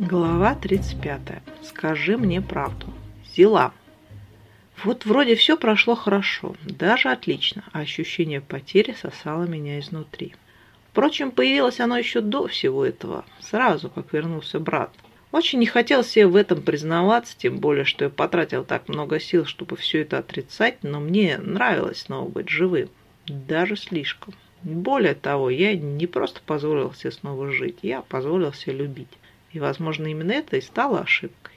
Глава 35. Скажи мне правду. Зила. Вот вроде все прошло хорошо, даже отлично, а ощущение потери сосало меня изнутри. Впрочем, появилось оно еще до всего этого, сразу, как вернулся брат. Очень не хотел себе в этом признаваться, тем более, что я потратил так много сил, чтобы все это отрицать, но мне нравилось снова быть живым. Даже слишком. Более того, я не просто позволил себе снова жить, я позволил себе любить. И, возможно, именно это и стало ошибкой.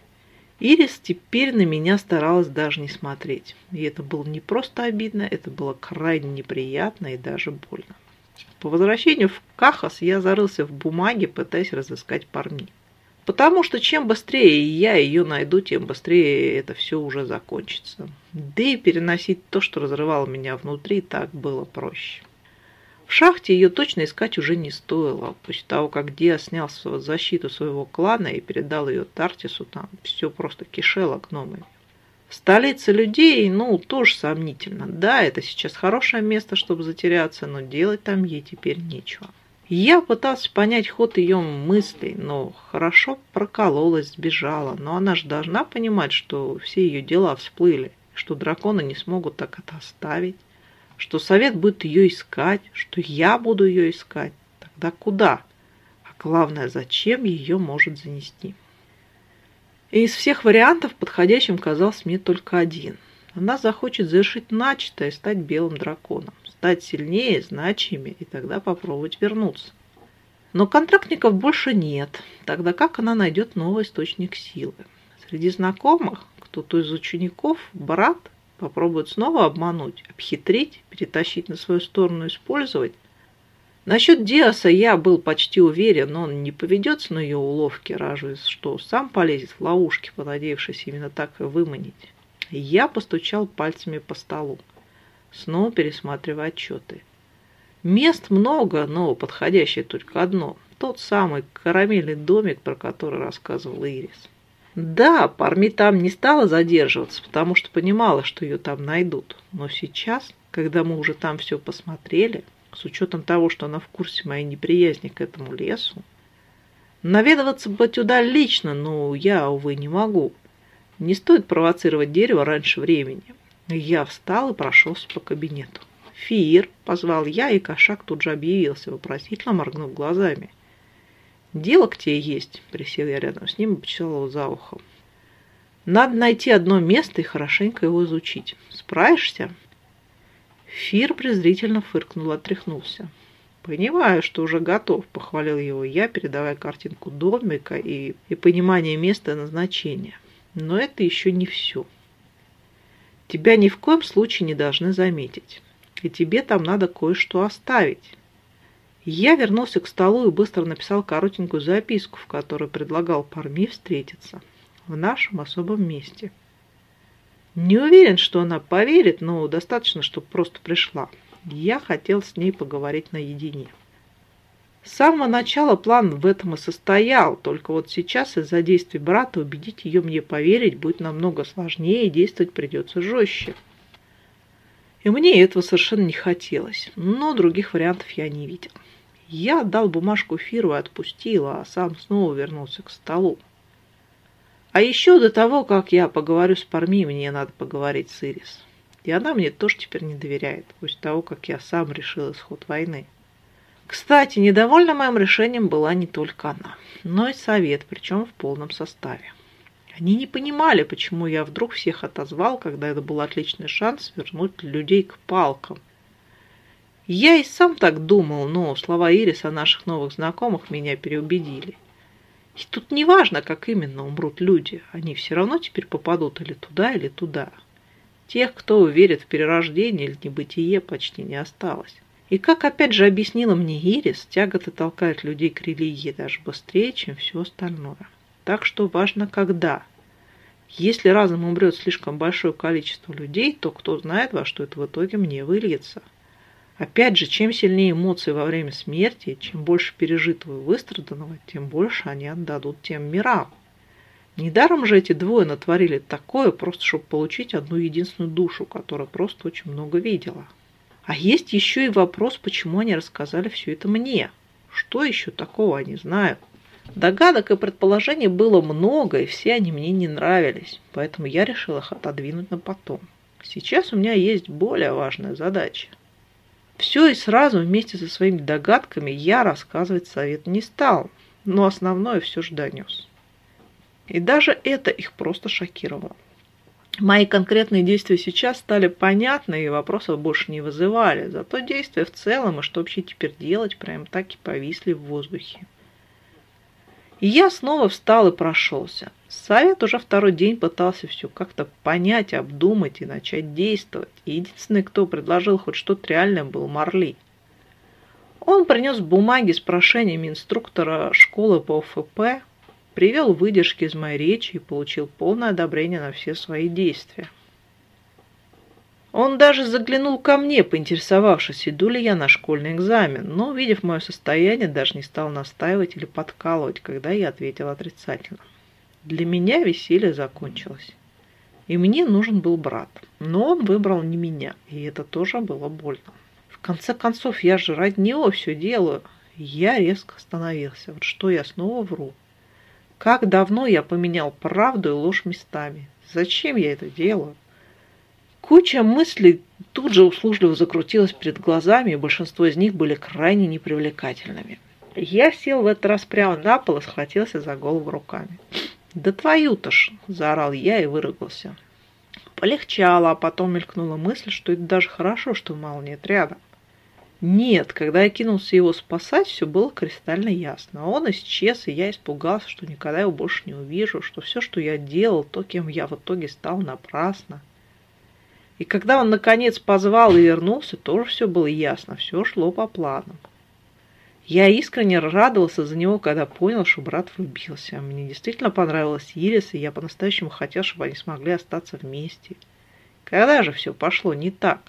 Ирис теперь на меня старалась даже не смотреть. И это было не просто обидно, это было крайне неприятно и даже больно. По возвращению в Кахас я зарылся в бумаге, пытаясь разыскать парни. Потому что чем быстрее я ее найду, тем быстрее это все уже закончится. Да и переносить то, что разрывало меня внутри, так было проще. В шахте ее точно искать уже не стоило. После того, как Диа снял защиту своего клана и передал ее Тартису, там все просто кишело гномами. Столица людей, ну, тоже сомнительно. Да, это сейчас хорошее место, чтобы затеряться, но делать там ей теперь нечего. Я пытался понять ход ее мыслей, но хорошо прокололась, сбежала. Но она же должна понимать, что все ее дела всплыли, что драконы не смогут так это оставить что совет будет ее искать, что я буду ее искать. Тогда куда? А главное, зачем ее может занести? И из всех вариантов подходящим казался мне только один. Она захочет завершить начатое и стать белым драконом, стать сильнее, значимее и тогда попробовать вернуться. Но контрактников больше нет. Тогда как она найдет новый источник силы? Среди знакомых кто-то из учеников, брат Попробует снова обмануть, обхитрить, перетащить на свою сторону, использовать. Насчет Диаса я был почти уверен, но он не поведется на ее уловки, разве что сам полезет в ловушки, понадеявшись именно так и выманить. Я постучал пальцами по столу, снова пересматривая отчеты. Мест много, но подходящее только одно. Тот самый карамельный домик, про который рассказывал Ирис. Да, Парми там не стала задерживаться, потому что понимала, что ее там найдут. Но сейчас, когда мы уже там все посмотрели, с учетом того, что она в курсе моей неприязни к этому лесу, наведываться бы туда лично, но я, увы, не могу. Не стоит провоцировать дерево раньше времени. Я встал и прошелся по кабинету. «Фир!» – позвал я, и кошак тут же объявился, вопросительно моргнув глазами – «Дело к тебе есть», – присел я рядом с ним и почесал его за ухом. «Надо найти одно место и хорошенько его изучить. Справишься?» Фир презрительно фыркнул, отряхнулся. «Понимаю, что уже готов», – похвалил его я, передавая картинку домика и, и понимание места назначения. «Но это еще не все. Тебя ни в коем случае не должны заметить, и тебе там надо кое-что оставить». Я вернулся к столу и быстро написал коротенькую записку, в которой предлагал Парми встретиться в нашем особом месте. Не уверен, что она поверит, но достаточно, чтобы просто пришла. Я хотел с ней поговорить наедине. С самого начала план в этом и состоял, только вот сейчас из-за действий брата убедить ее мне поверить будет намного сложнее и действовать придется жестче. И мне этого совершенно не хотелось, но других вариантов я не видел. Я отдал бумажку Фиру и отпустил, а сам снова вернулся к столу. А еще до того, как я поговорю с Парми, мне надо поговорить с Ирис. И она мне тоже теперь не доверяет, после того, как я сам решил исход войны. Кстати, недовольна моим решением была не только она, но и совет, причем в полном составе. Они не понимали, почему я вдруг всех отозвал, когда это был отличный шанс вернуть людей к палкам – я и сам так думал, но слова Ирис о наших новых знакомых меня переубедили. И тут не важно, как именно умрут люди, они все равно теперь попадут или туда, или туда. Тех, кто верит в перерождение или небытие, почти не осталось. И как опять же объяснила мне Ирис, тяготы толкают людей к религии даже быстрее, чем все остальное. Так что важно когда. Если разом умрет слишком большое количество людей, то кто знает, во что это в итоге мне выльется. Опять же, чем сильнее эмоции во время смерти, чем больше пережитого и выстраданного, тем больше они отдадут тем мирам. Недаром же эти двое натворили такое, просто чтобы получить одну единственную душу, которая просто очень много видела. А есть еще и вопрос, почему они рассказали все это мне. Что еще такого они знают? Догадок и предположений было много, и все они мне не нравились, поэтому я решил их отодвинуть на потом. Сейчас у меня есть более важная задача. Все и сразу вместе со своими догадками я рассказывать совет не стал, но основное все же донес. И даже это их просто шокировало. Мои конкретные действия сейчас стали понятны и вопросов больше не вызывали, зато действия в целом и что вообще теперь делать прям так и повисли в воздухе. И я снова встал и прошелся. Совет уже второй день пытался все как-то понять, обдумать и начать действовать. И единственный, кто предложил хоть что-то реальное, был Марли. Он принес бумаги с прошениями инструктора школы по ОФП, привел выдержки из моей речи и получил полное одобрение на все свои действия. Он даже заглянул ко мне, поинтересовавшись, иду ли я на школьный экзамен, но, увидев мое состояние, даже не стал настаивать или подкалывать, когда я ответил отрицательно. Для меня веселье закончилось. И мне нужен был брат. Но он выбрал не меня, и это тоже было больно. В конце концов, я же ради него все делаю. Я резко остановился. Вот что я снова вру. Как давно я поменял правду и ложь местами? Зачем я это делаю? Куча мыслей тут же услужливо закрутилась перед глазами, и большинство из них были крайне непривлекательными. Я сел в этот раз прямо на пол и схватился за голову руками. «Да твою-то ж!» – заорал я и выругался. Полегчало, а потом мелькнула мысль, что это даже хорошо, что мало нет рядом. Нет, когда я кинулся его спасать, все было кристально ясно. Он исчез, и я испугался, что никогда его больше не увижу, что все, что я делал, то, кем я в итоге стал, напрасно. И когда он, наконец, позвал и вернулся, тоже все было ясно, все шло по плану. Я искренне радовался за него, когда понял, что брат влюбился. Мне действительно понравилась Ирис, и я по-настоящему хотел, чтобы они смогли остаться вместе. Когда же все пошло не так?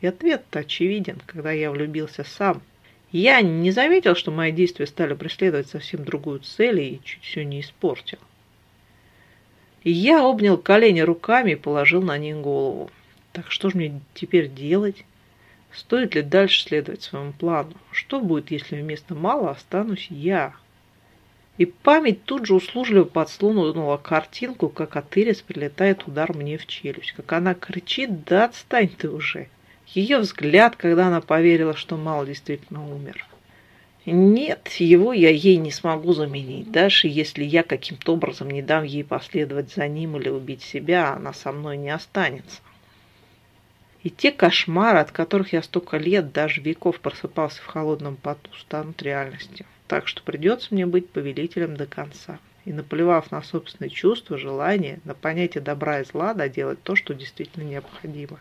И ответ-то очевиден, когда я влюбился сам. Я не заметил, что мои действия стали преследовать совсем другую цель и чуть все не испортил. Я обнял колени руками и положил на них голову. Так что же мне теперь делать? Стоит ли дальше следовать своему плану? Что будет, если вместо мало останусь я? И память тут же услужливо подслунула картинку, как от прилетает удар мне в челюсть. Как она кричит, да отстань ты уже. Ее взгляд, когда она поверила, что Мал действительно умер. Нет, его я ей не смогу заменить. Даже если я каким-то образом не дам ей последовать за ним или убить себя, она со мной не останется. И те кошмары, от которых я столько лет, даже веков просыпался в холодном поту, станут реальностью. Так что придется мне быть повелителем до конца. И наплевав на собственные чувства, желания, на понятие добра и зла, доделать то, что действительно необходимо.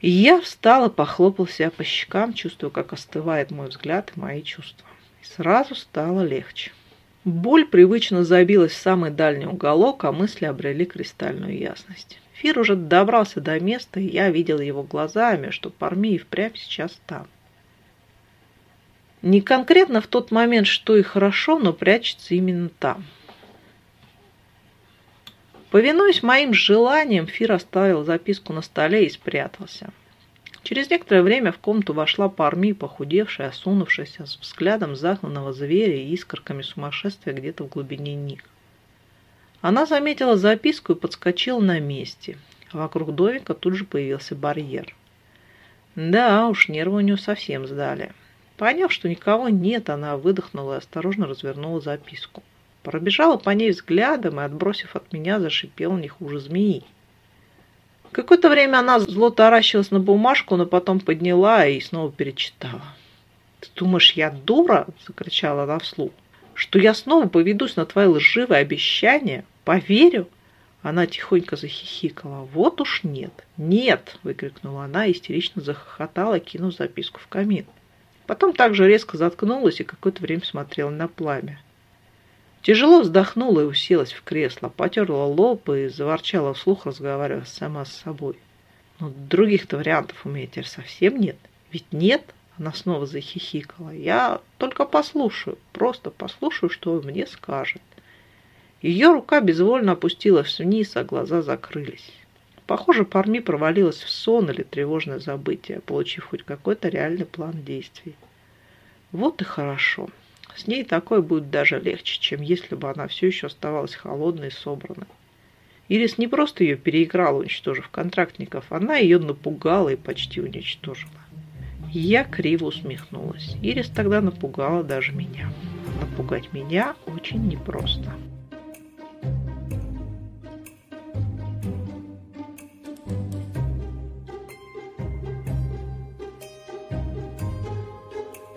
И я встал и похлопал себя по щекам, чувствуя, как остывает мой взгляд и мои чувства. И сразу стало легче. Боль привычно забилась в самый дальний уголок, а мысли обрели кристальную ясность. Фир уже добрался до места, и я видел его глазами, что Парми и впрямь сейчас там. Не конкретно в тот момент, что и хорошо, но прячется именно там. Повинуясь моим желаниям, Фир оставил записку на столе и спрятался. Через некоторое время в комнату вошла Парми, похудевшая, осунувшаяся, с взглядом загнанного зверя и искорками сумасшествия где-то в глубине них. Она заметила записку и подскочила на месте. Вокруг домика тут же появился барьер. Да уж, нервы у нее совсем сдали. Поняв, что никого нет, она выдохнула и осторожно развернула записку. Пробежала по ней взглядом и, отбросив от меня, зашипела не хуже змеи. Какое-то время она зло таращилась на бумажку, но потом подняла и снова перечитала. «Ты думаешь, я дура?» – закричала она вслух. «Что я снова поведусь на твои лживые обещания? Поверю?» Она тихонько захихикала. «Вот уж нет!» «Нет!» – выкрикнула она, истерично захохотала, кинув записку в камин. Потом также резко заткнулась и какое-то время смотрела на пламя. Тяжело вздохнула и уселась в кресло, потерла лоб и заворчала вслух, разговаривая сама с собой. Но других-то вариантов у меня теперь совсем нет. Ведь нет, она снова захихикала. Я только послушаю, просто послушаю, что он мне скажет. Ее рука безвольно опустилась вниз, а глаза закрылись. Похоже, Парми провалилась в сон или тревожное забытие, получив хоть какой-то реальный план действий. Вот и хорошо. С ней такое будет даже легче, чем если бы она все еще оставалась холодной и собранной. Ирис не просто ее переиграла, уничтожив контрактников, она ее напугала и почти уничтожила. Я криво усмехнулась. Ирис тогда напугала даже меня. Напугать меня очень непросто.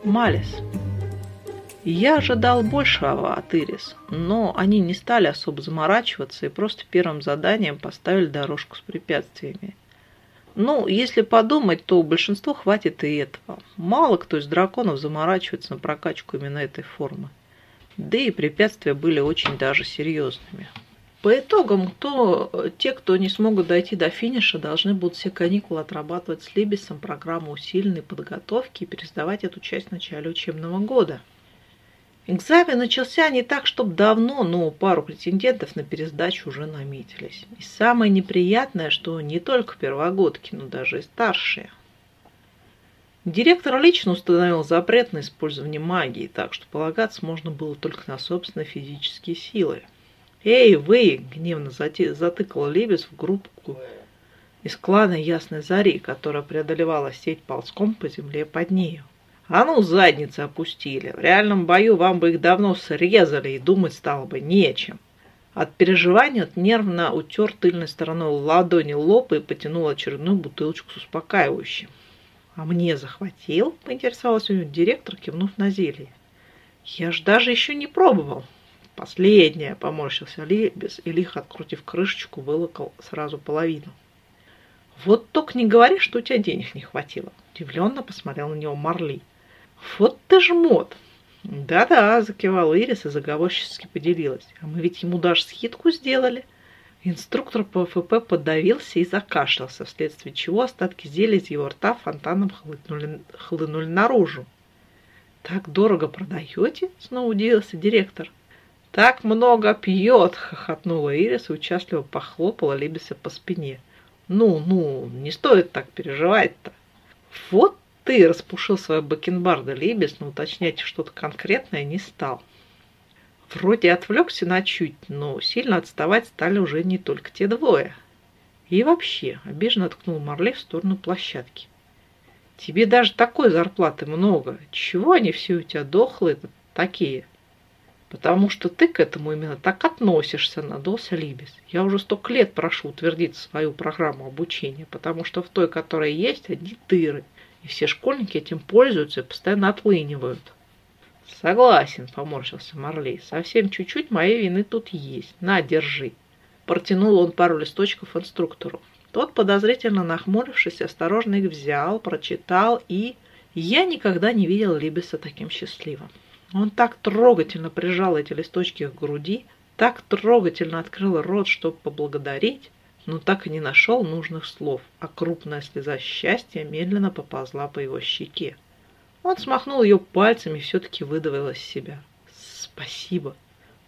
Малис. Я ожидал большего от Ирис, но они не стали особо заморачиваться и просто первым заданием поставили дорожку с препятствиями. Ну, если подумать, то большинству хватит и этого. Мало кто из драконов заморачивается на прокачку именно этой формы. Да и препятствия были очень даже серьезными. По итогам, то те, кто не смогут дойти до финиша, должны будут все каникулы отрабатывать с Либисом программу усиленной подготовки и пересдавать эту часть в начале учебного года. Экзамен начался не так, чтобы давно, но пару претендентов на пересдачу уже наметились. И самое неприятное, что не только первогодки, но даже и старшие. Директор лично установил запрет на использование магии, так что полагаться можно было только на собственные физические силы. «Эй, вы!» – гневно затыкал Лебес в группку из клана Ясной Зари, которая преодолевала сеть ползком по земле под нею. А ну, задницы опустили. В реальном бою вам бы их давно срезали, и думать стало бы нечем. От переживания от нервно утер тыльной стороной ладони лоб и потянул очередную бутылочку с успокаивающим. «А мне захватил?» – поинтересовался у него директор, кивнув на зелье. «Я ж даже еще не пробовал». «Последнее», – поморщился Либес и, лихо открутив крышечку, вылокал сразу половину. «Вот только не говори, что у тебя денег не хватило», – удивленно посмотрел на него Марли. Вот ты жмот. Да-да, закивал Ирис и заговорчески поделилась. А мы ведь ему даже скидку сделали. Инструктор по ФП подавился и закашлялся, вследствие чего остатки зелья из его рта фонтаном хлынули, хлынули наружу. «Так дорого продаете?» — снова удивился директор. «Так много пьет!» — хохотнула Ирис и участливо похлопала Либиса по спине. «Ну, ну, не стоит так переживать-то!» «Вот ты распушил свою бакенбарда Либес, но уточнять что-то конкретное не стал. Вроде отвлекся на чуть, но сильно отставать стали уже не только те двое. И вообще, обиженно ткнул Марли в сторону площадки. Тебе даже такой зарплаты много. Чего они все у тебя дохлые такие? Потому что ты к этому именно так относишься, надулся Либес. Я уже столько лет прошу утвердить свою программу обучения, потому что в той, которая есть, одни тыры – и все школьники этим пользуются и постоянно отлынивают. Согласен, поморщился Марлей. Совсем чуть-чуть моей вины тут есть. На, держи. Протянул он пару листочков инструктору. Тот, подозрительно нахмурившись, осторожно их взял, прочитал и... Я никогда не видел Либеса таким счастливым. Он так трогательно прижал эти листочки к груди, так трогательно открыл рот, чтобы поблагодарить, но так и не нашел нужных слов, а крупная слеза счастья медленно поползла по его щеке. Он смахнул ее пальцами и все-таки выдавил из себя. «Спасибо».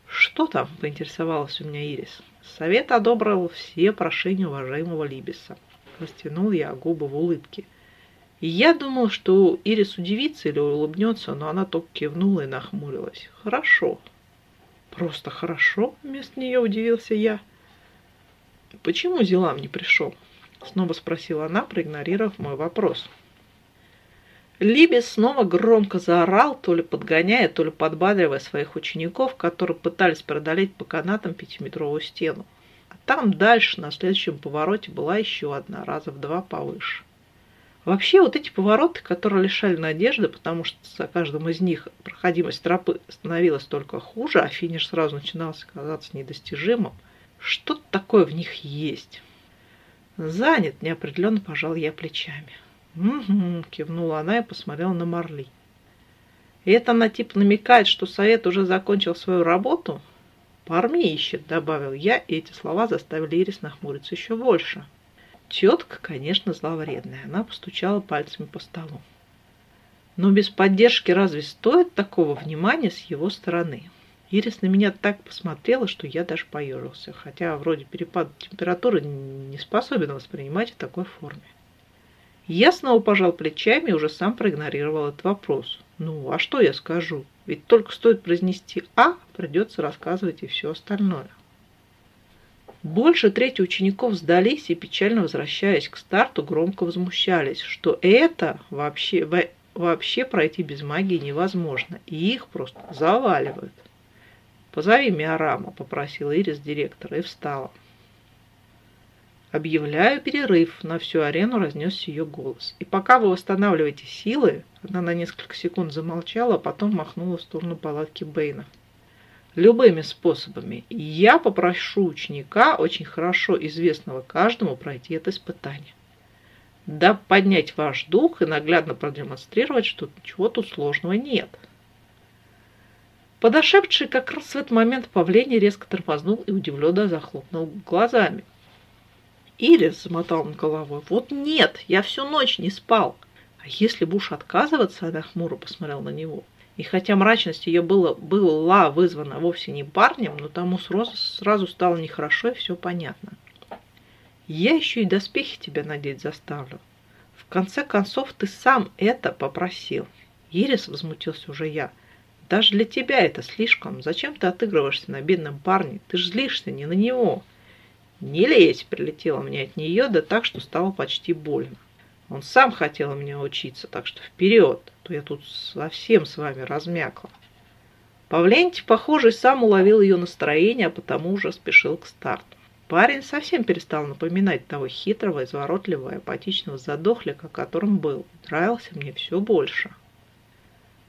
«Что там?» – поинтересовалась у меня Ирис. Совет одобрил все прошения уважаемого Либиса. Растянул я губы в улыбке. И я думал, что Ирис удивится или улыбнется, но она только кивнула и нахмурилась. «Хорошо». «Просто хорошо?» – вместо нее удивился я. «Почему Зилам не пришел?» Снова спросила она, проигнорировав мой вопрос. Либес снова громко заорал, то ли подгоняя, то ли подбадривая своих учеников, которые пытались преодолеть по канатам пятиметровую стену. А там дальше, на следующем повороте, была еще одна, раза в два повыше. Вообще, вот эти повороты, которые лишали надежды, потому что за каждым из них проходимость тропы становилась только хуже, а финиш сразу начинался казаться недостижимым – что-то такое в них есть. Занят, неопределенно пожал я плечами. Угу, кивнула она и посмотрела на Марли. И это она типа намекает, что совет уже закончил свою работу? Парми ищет, добавил я, и эти слова заставили Ирис нахмуриться еще больше. Тетка, конечно, зловредная. Она постучала пальцами по столу. Но без поддержки разве стоит такого внимания с его стороны? Ирис на меня так посмотрела, что я даже поежился, хотя вроде перепад температуры не способен воспринимать в такой форме. Я снова пожал плечами и уже сам проигнорировал этот вопрос. Ну, а что я скажу? Ведь только стоит произнести «а», придется рассказывать и все остальное. Больше трети учеников сдались и, печально возвращаясь к старту, громко возмущались, что это вообще, вообще пройти без магии невозможно, и их просто заваливают. «Позови Миорама», — попросила Ирис директора и встала. «Объявляю перерыв», — на всю арену разнесся ее голос. «И пока вы восстанавливаете силы...» Она на несколько секунд замолчала, а потом махнула в сторону палатки Бэйна. «Любыми способами. Я попрошу ученика, очень хорошо известного каждому, пройти это испытание. Да поднять ваш дух и наглядно продемонстрировать, что ничего тут сложного нет». Подошедший как раз в этот момент павление резко тормознул и удивленно захлопнул глазами. Ирис, замотал он головой, вот нет, я всю ночь не спал. А если будешь отказываться, она хмуро посмотрела на него. И хотя мрачность ее было, была вызвана вовсе не парнем, но тому сразу, сразу стало нехорошо и все понятно. Я еще и доспехи тебя надеть заставлю. В конце концов, ты сам это попросил. Ирис, возмутился уже я, даже для тебя это слишком. Зачем ты отыгрываешься на бедном парне? Ты же злишься не на него. «Не лезь!» – прилетело мне от нее, да так, что стало почти больно. Он сам хотел меня учиться, так что вперед, а то я тут совсем с вами размякла. Павленти, похоже, сам уловил ее настроение, а потому уже спешил к старту. Парень совсем перестал напоминать того хитрого, изворотливого, апатичного задохлика, которым был. Нравился мне все больше.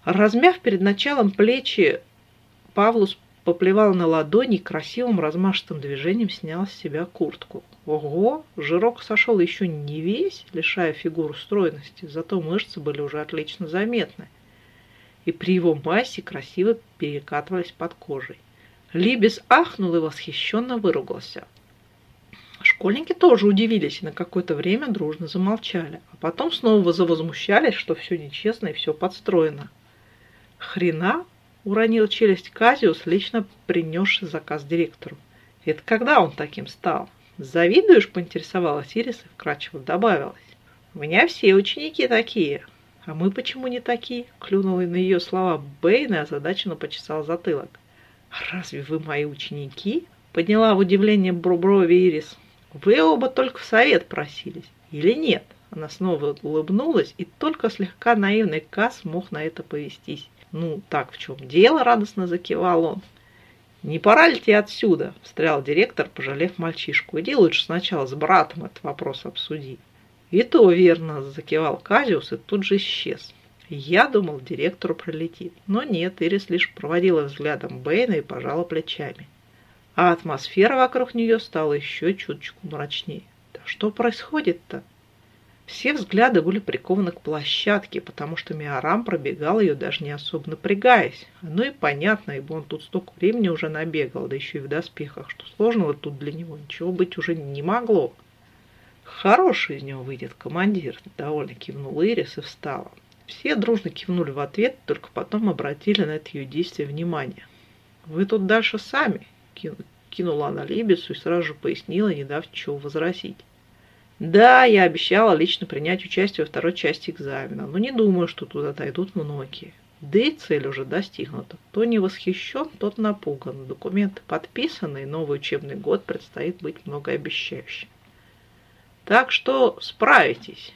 Размяв перед началом плечи, Павлус поплевал на ладони и красивым размашистым движением снял с себя куртку. Ого, жирок сошел еще не весь, лишая фигуру стройности, зато мышцы были уже отлично заметны. И при его массе красиво перекатывались под кожей. Либес ахнул и восхищенно выругался. Школьники тоже удивились и на какое-то время дружно замолчали, а потом снова завозмущались, что все нечестно и все подстроено. Хрена Уронил челюсть Казиус, лично принесший заказ директору. Это когда он таким стал? Завидуешь, поинтересовалась Ирис и вкратчиво добавилась. У меня все ученики такие. А мы почему не такие? Клюнула на ее слова Бэйн и озадаченно почесал затылок. Разве вы мои ученики? Подняла в удивление брови Ирис. Вы оба только в совет просились. Или нет? Она снова улыбнулась, и только слегка наивный Кас мог на это повестись. «Ну, так в чем дело?» – радостно закивал он. «Не пора ли тебе отсюда?» – встрял директор, пожалев мальчишку. «Иди лучше сначала с братом этот вопрос обсуди». «И то верно», – закивал Казиус и тут же исчез. Я думал, директору пролетит. Но нет, Ирис лишь проводила взглядом Бэйна и пожала плечами. А атмосфера вокруг нее стала еще чуточку мрачнее. «Да что происходит-то?» Все взгляды были прикованы к площадке, потому что Миорам пробегал ее, даже не особо напрягаясь. Ну и понятно, ибо он тут столько времени уже набегал, да еще и в доспехах, что сложного тут для него ничего быть уже не могло. Хороший из него выйдет командир, довольно кивнул Ирис и встала. Все дружно кивнули в ответ, только потом обратили на это ее действие внимание. «Вы тут дальше сами», — кинула она Либесу и сразу же пояснила, не дав чего возразить. Да, я обещала лично принять участие во второй части экзамена, но не думаю, что туда дойдут многие. Да и цель уже достигнута. Кто не восхищен, тот напуган. Документы подписаны, и новый учебный год предстоит быть многообещающим. Так что справитесь.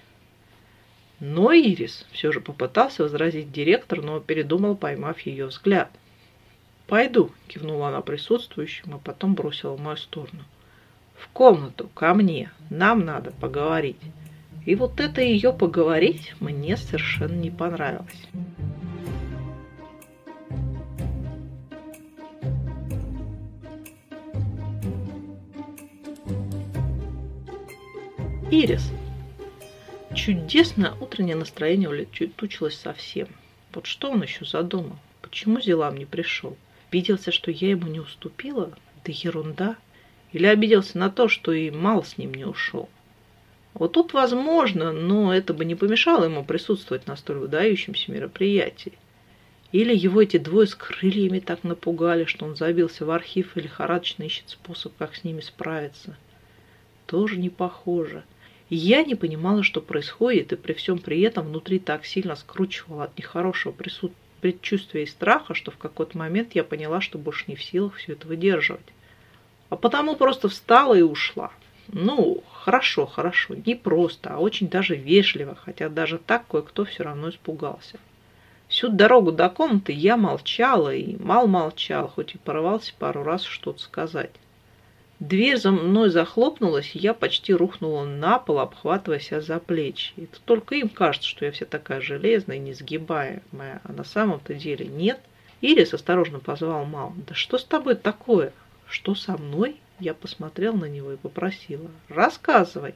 Но Ирис все же попытался возразить директор, но передумал, поймав ее взгляд. «Пойду», — кивнула она присутствующим, а потом бросила в мою сторону. В комнату, ко мне. Нам надо поговорить. И вот это ее поговорить мне совершенно не понравилось. Ирис. Чудесное утреннее настроение улетучилось совсем. Вот что он еще задумал? Почему Зелам не пришел? Виделся, что я ему не уступила? Да ерунда. Или обиделся на то, что и Мал с ним не ушел. Вот тут возможно, но это бы не помешало ему присутствовать на столь выдающемся мероприятии. Или его эти двое с крыльями так напугали, что он забился в архив и лихорадочно ищет способ, как с ними справиться. Тоже не похоже. Я не понимала, что происходит, и при всем при этом внутри так сильно скручивало от нехорошего предчувствия и страха, что в какой-то момент я поняла, что больше не в силах все это выдерживать. А потому просто встала и ушла. Ну, хорошо, хорошо, не просто, а очень даже вежливо, хотя даже так кое-кто все равно испугался. Всю дорогу до комнаты я молчала и мал молчал, хоть и порывался пару раз что-то сказать. Дверь за мной захлопнулась, и я почти рухнула на пол, обхватывая себя за плечи. Это только им кажется, что я вся такая железная и несгибаемая, а на самом-то деле нет. Ирис осторожно позвал маму. «Да что с тобой такое? Что со мной?» Я посмотрел на него и попросила. «Рассказывай».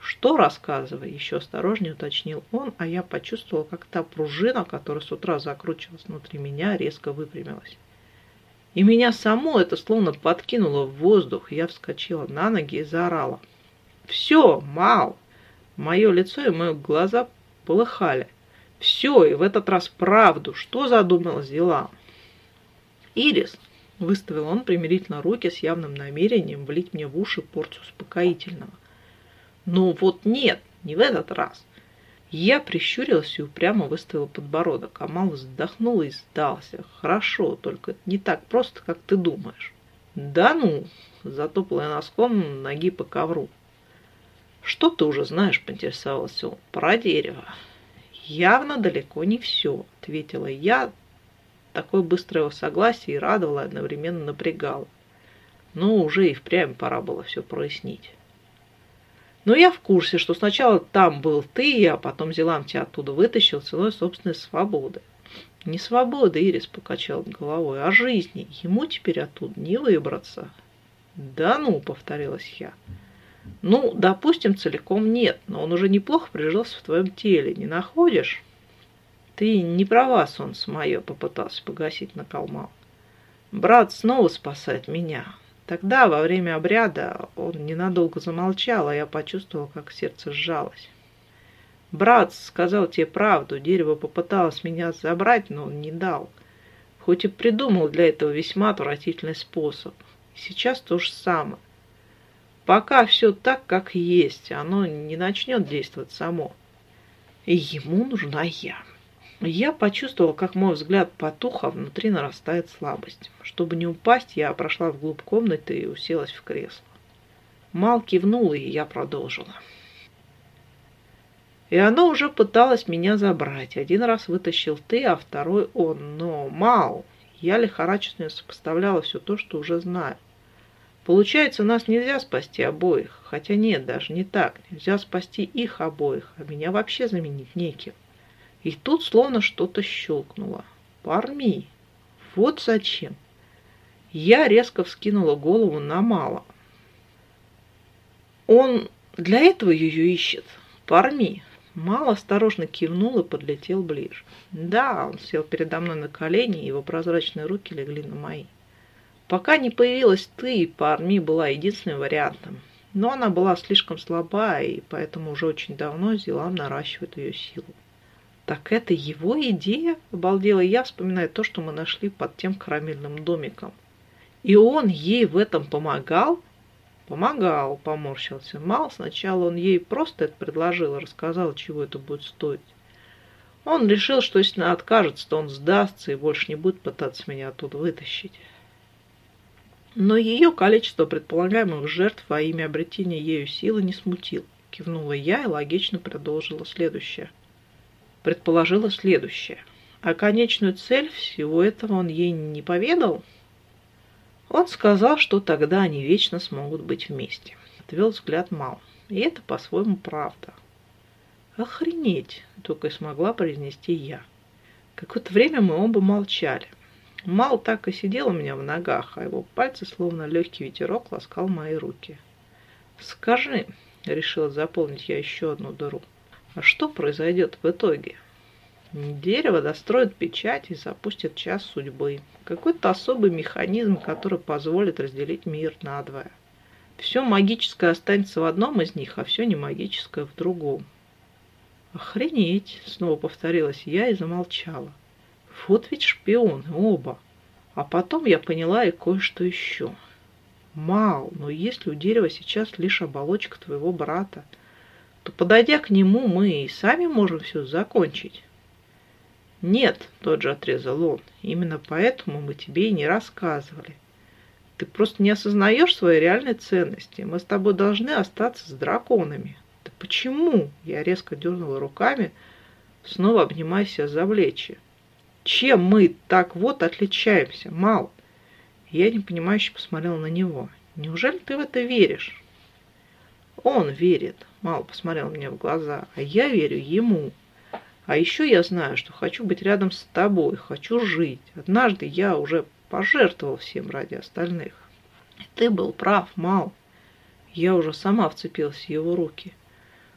«Что рассказывай?» Еще осторожнее уточнил он, а я почувствовала, как та пружина, которая с утра закручивалась внутри меня, резко выпрямилась. И меня само это словно подкинуло в воздух. Я вскочила на ноги и заорала. «Все, Мал!» Мое лицо и мои глаза полыхали. «Все, и в этот раз правду. Что задумалась дела?» «Ирис!» — выставил он примирительно руки с явным намерением влить мне в уши порцию успокоительного. «Ну вот нет, не в этот раз!» Я прищурилась и упрямо выставила подбородок. Амал вздохнул и сдался. Хорошо, только не так просто, как ты думаешь. Да ну, затопала я носком ноги по ковру. Что ты уже знаешь, поинтересовался он. Про дерево. Явно далеко не все, ответила я. Такое быстрое согласие и радовало, одновременно напрягало. Но уже и впрямь пора было все прояснить. Но я в курсе, что сначала там был ты, а потом Зелам тебя оттуда вытащил ценой собственной свободы. Не свободы, Ирис покачал головой, а жизни. Ему теперь оттуда не выбраться. Да ну, повторилась я. Ну, допустим, целиком нет, но он уже неплохо прижился в твоем теле, не находишь? Ты не права, солнце мое, попытался погасить на накалмал. Брат снова спасает меня. Тогда, во время обряда, он ненадолго замолчал, а я почувствовал, как сердце сжалось. «Брат сказал тебе правду, дерево попыталось меня забрать, но он не дал. Хоть и придумал для этого весьма отвратительный способ. Сейчас то же самое. Пока все так, как есть, оно не начнет действовать само. И ему нужна я». Я почувствовала, как мой взгляд потух, а внутри нарастает слабость. Чтобы не упасть, я прошла вглубь комнаты и уселась в кресло. Мал кивнул, и я продолжила. И оно уже пыталось меня забрать. Один раз вытащил ты, а второй он. Но, Мал, я лихорадочно сопоставляла все то, что уже знаю. Получается, нас нельзя спасти обоих. Хотя нет, даже не так. Нельзя спасти их обоих, а меня вообще заменить неким. И тут словно что-то щелкнуло. Парми! Вот зачем! Я резко вскинула голову на мало. Он для этого ее ищет. Парми! Мало осторожно кивнул и подлетел ближе. Да, он сел передо мной на колени, его прозрачные руки легли на мои. Пока не появилась ты, Парми была единственным вариантом. Но она была слишком слаба, и поэтому уже очень давно Зилам наращивает ее силу. Так это его идея? Обалдела я, вспоминая то, что мы нашли под тем карамельным домиком. И он ей в этом помогал? Помогал, поморщился Мал. Сначала он ей просто это предложил, рассказал, чего это будет стоить. Он решил, что если она откажется, то он сдастся и больше не будет пытаться меня оттуда вытащить. Но ее количество предполагаемых жертв во имя обретения ею силы не смутило. Кивнула я и логично продолжила следующее – предположила следующее. А конечную цель всего этого он ей не поведал? Он сказал, что тогда они вечно смогут быть вместе. Отвел взгляд Мал. И это по-своему правда. Охренеть, только и смогла произнести я. Какое-то время мы оба молчали. Мал так и сидел у меня в ногах, а его пальцы, словно легкий ветерок, ласкал мои руки. «Скажи», — решила заполнить я еще одну дыру, что произойдет в итоге? Дерево достроит печать и запустит час судьбы. Какой-то особый механизм, который позволит разделить мир надвое. Все магическое останется в одном из них, а все не магическое в другом. «Охренеть!» — снова повторилась я и замолчала. «Вот ведь шпионы оба!» А потом я поняла и кое-что еще. «Мал, но если у дерева сейчас лишь оболочка твоего брата, то, подойдя к нему, мы и сами можем все закончить. Нет, тот же отрезал он, именно поэтому мы тебе и не рассказывали. Ты просто не осознаешь своей реальной ценности. Мы с тобой должны остаться с драконами. Да почему? Я резко дернула руками, снова обнимая себя за плечи. Чем мы так вот отличаемся, Мал? Я непонимающе посмотрела на него. Неужели ты в это веришь? Он верит, Мал посмотрел мне в глаза, а я верю ему. А еще я знаю, что хочу быть рядом с тобой, хочу жить. Однажды я уже пожертвовал всем ради остальных. ты был прав, Мал. Я уже сама вцепилась в его руки.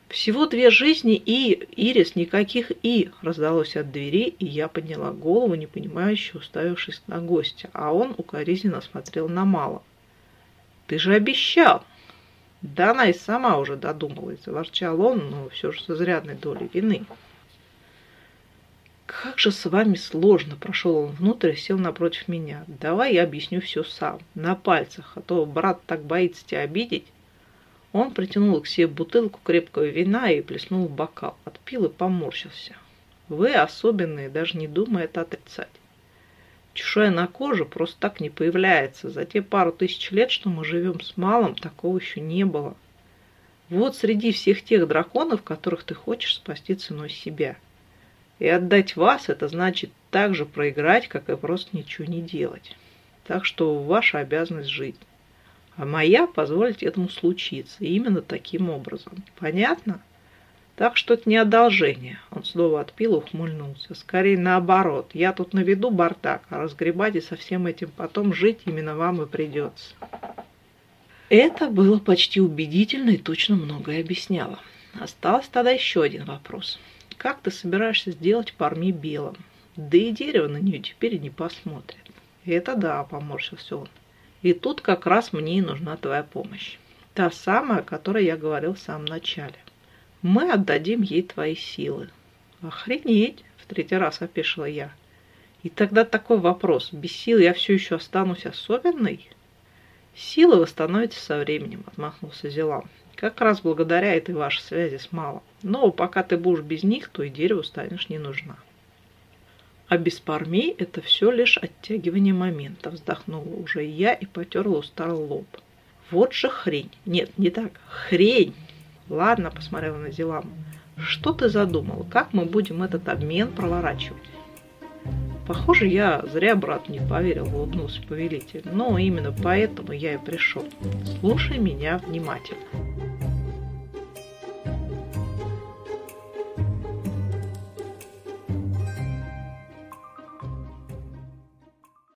Всего две жизни и, Ирис, никаких и, раздалось от двери, и я подняла голову, непонимающе уставившись на гостя, а он укоризненно смотрел на Мала. Ты же обещал! Да она и сама уже додумалась, заворчал он, но все же с изрядной долей вины. «Как же с вами сложно!» – прошел он внутрь и сел напротив меня. «Давай я объясню все сам, на пальцах, а то брат так боится тебя обидеть». Он протянул к себе бутылку крепкого вина и плеснул в бокал, отпил и поморщился. «Вы особенные, даже не думая это отрицать. Чешуя на коже просто так не появляется. За те пару тысяч лет, что мы живем с малым, такого еще не было. Вот среди всех тех драконов, которых ты хочешь спасти ценой себя». И отдать вас – это значит так же проиграть, как и просто ничего не делать. Так что ваша обязанность жить. А моя – позволить этому случиться. И именно таким образом. Понятно? Так что это не одолжение. Он снова отпил и ухмыльнулся. Скорее наоборот. Я тут наведу бардак, а разгребать и со всем этим потом жить именно вам и придется. Это было почти убедительно и точно многое объясняло. Осталось тогда еще один вопрос – как ты собираешься сделать парми белым? Да и дерево на нее теперь не посмотрит. Это да, поморщился он. И тут как раз мне и нужна твоя помощь. Та самая, о которой я говорил в самом начале. Мы отдадим ей твои силы. Охренеть, в третий раз опешила я. И тогда такой вопрос. Без сил я все еще останусь особенной? Силы восстановятся со временем, отмахнулся Зелам. Как раз благодаря этой вашей связи с малым. Но пока ты будешь без них, то и дереву станешь не нужна. А без пармей это все лишь оттягивание момента, вздохнула уже я и потерла усталый лоб. Вот же хрень. Нет, не так. Хрень. Ладно, посмотрела на Зеламу. Что ты задумал? Как мы будем этот обмен проворачивать? Похоже, я зря брат не поверил, улыбнулся повелитель. Но именно поэтому я и пришел. Слушай меня внимательно.